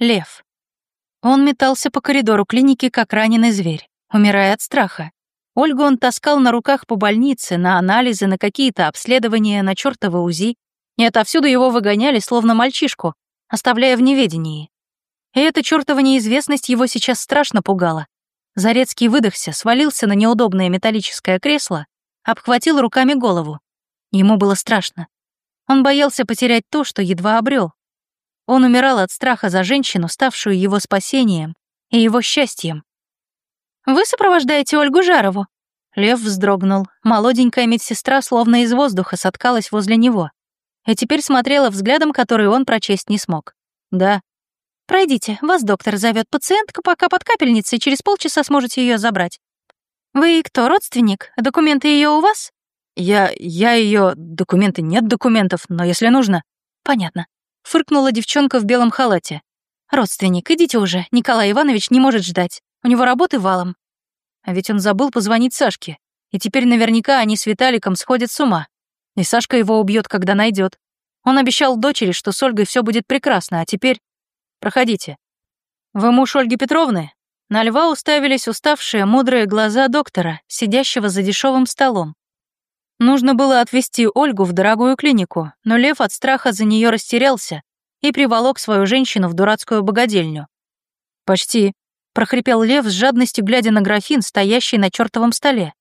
Лев. Он метался по коридору клиники, как раненый зверь, умирая от страха. Ольгу он таскал на руках по больнице, на анализы, на какие-то обследования, на чёртово УЗИ, и отовсюду его выгоняли, словно мальчишку, оставляя в неведении. И эта чёртова неизвестность его сейчас страшно пугала. Зарецкий выдохся, свалился на неудобное металлическое кресло, обхватил руками голову. Ему было страшно. Он боялся потерять то, что едва обрел. Он умирал от страха за женщину, ставшую его спасением и его счастьем. «Вы сопровождаете Ольгу Жарову?» Лев вздрогнул. Молоденькая медсестра словно из воздуха соткалась возле него. И теперь смотрела взглядом, который он прочесть не смог. «Да». «Пройдите, вас доктор зовет. Пациентка пока под капельницей, через полчаса сможете ее забрать». «Вы кто, родственник? Документы ее у вас?» «Я... я ее... Документы нет документов, но если нужно...» «Понятно фыркнула девчонка в белом халате. «Родственник, идите уже, Николай Иванович не может ждать. У него работы валом». А ведь он забыл позвонить Сашке, и теперь наверняка они с Виталиком сходят с ума. И Сашка его убьет, когда найдет. Он обещал дочери, что с Ольгой все будет прекрасно, а теперь... Проходите. Вы муж Ольги Петровны? На льва уставились уставшие, мудрые глаза доктора, сидящего за дешевым столом. Нужно было отвезти Ольгу в дорогую клинику, но Лев от страха за нее растерялся и приволок свою женщину в дурацкую богадельню. «Почти», — прохрипел Лев с жадностью, глядя на графин, стоящий на чертовом столе.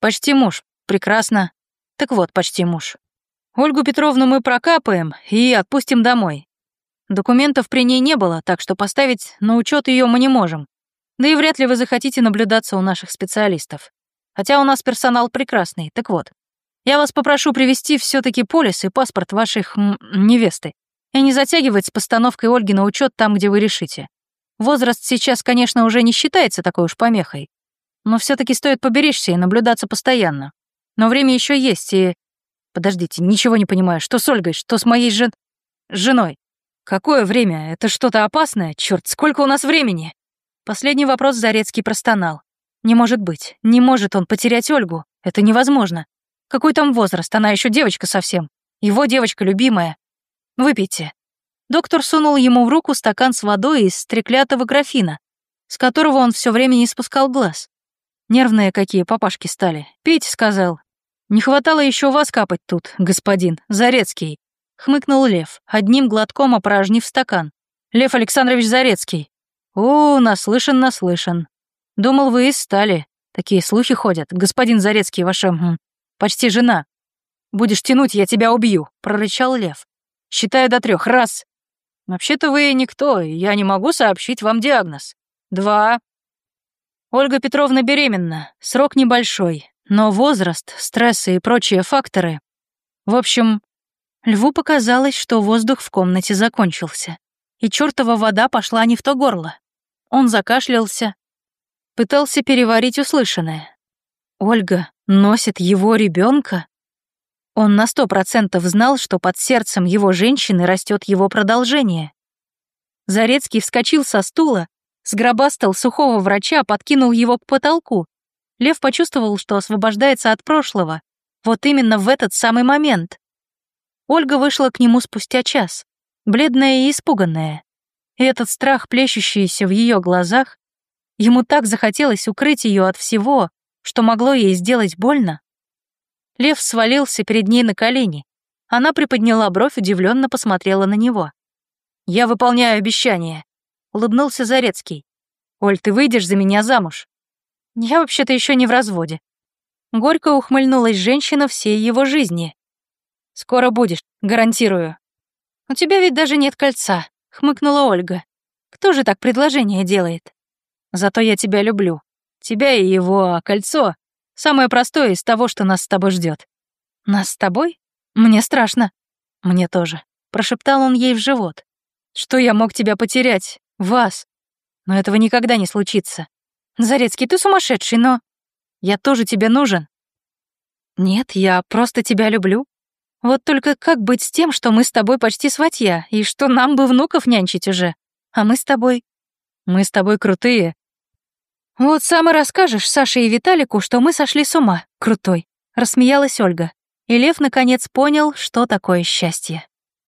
«Почти муж. Прекрасно. Так вот, почти муж. Ольгу Петровну мы прокапаем и отпустим домой. Документов при ней не было, так что поставить на учет ее мы не можем. Да и вряд ли вы захотите наблюдаться у наших специалистов. Хотя у нас персонал прекрасный. Так вот, я вас попрошу привести все таки полис и паспорт ваших невесты и не затягивать с постановкой Ольги на учет там, где вы решите. Возраст сейчас, конечно, уже не считается такой уж помехой, но все таки стоит поберечься и наблюдаться постоянно. Но время еще есть, и... Подождите, ничего не понимаю, что с Ольгой, что с моей жен... женой? Какое время? Это что-то опасное? Черт, сколько у нас времени? Последний вопрос Зарецкий простонал. Не может быть, не может он потерять Ольгу. Это невозможно. Какой там возраст, она еще девочка совсем. Его девочка любимая. Выпейте. Доктор сунул ему в руку стакан с водой из стреклятого графина, с которого он все время не спускал глаз. Нервные какие папашки стали. Пить, сказал. Не хватало еще вас капать тут, господин, Зарецкий. Хмыкнул Лев, одним глотком опорожнив стакан. Лев Александрович Зарецкий. О, наслышан, наслышан. Думал, вы из стали. Такие слухи ходят. Господин Зарецкий, ваша... Почти жена. Будешь тянуть, я тебя убью», — прорычал Лев. «Считаю до трех. Раз. Вообще-то вы никто, и я не могу сообщить вам диагноз. Два. Ольга Петровна беременна. Срок небольшой, но возраст, стрессы и прочие факторы. В общем, Льву показалось, что воздух в комнате закончился, и чертова вода пошла не в то горло. Он закашлялся, пытался переварить услышанное. Ольга носит его ребенка? Он на сто процентов знал, что под сердцем его женщины растет его продолжение. Зарецкий вскочил со стула, сгробастал сухого врача, подкинул его к потолку. Лев почувствовал, что освобождается от прошлого. Вот именно в этот самый момент. Ольга вышла к нему спустя час, бледная и испуганная. И этот страх, плещущийся в ее глазах, Ему так захотелось укрыть ее от всего, что могло ей сделать больно. Лев свалился перед ней на колени. Она приподняла бровь, удивленно посмотрела на него. «Я выполняю обещание», — улыбнулся Зарецкий. «Оль, ты выйдешь за меня замуж?» «Я вообще-то еще не в разводе». Горько ухмыльнулась женщина всей его жизни. «Скоро будешь, гарантирую». «У тебя ведь даже нет кольца», — хмыкнула Ольга. «Кто же так предложение делает?» Зато я тебя люблю. Тебя и его, кольцо — самое простое из того, что нас с тобой ждет. Нас с тобой? Мне страшно. Мне тоже. Прошептал он ей в живот. Что я мог тебя потерять? Вас. Но этого никогда не случится. Зарецкий, ты сумасшедший, но... Я тоже тебе нужен. Нет, я просто тебя люблю. Вот только как быть с тем, что мы с тобой почти сватья, и что нам бы внуков нянчить уже? А мы с тобой... Мы с тобой крутые, «Вот сам и расскажешь Саше и Виталику, что мы сошли с ума, крутой», — рассмеялась Ольга. И Лев наконец понял, что такое счастье.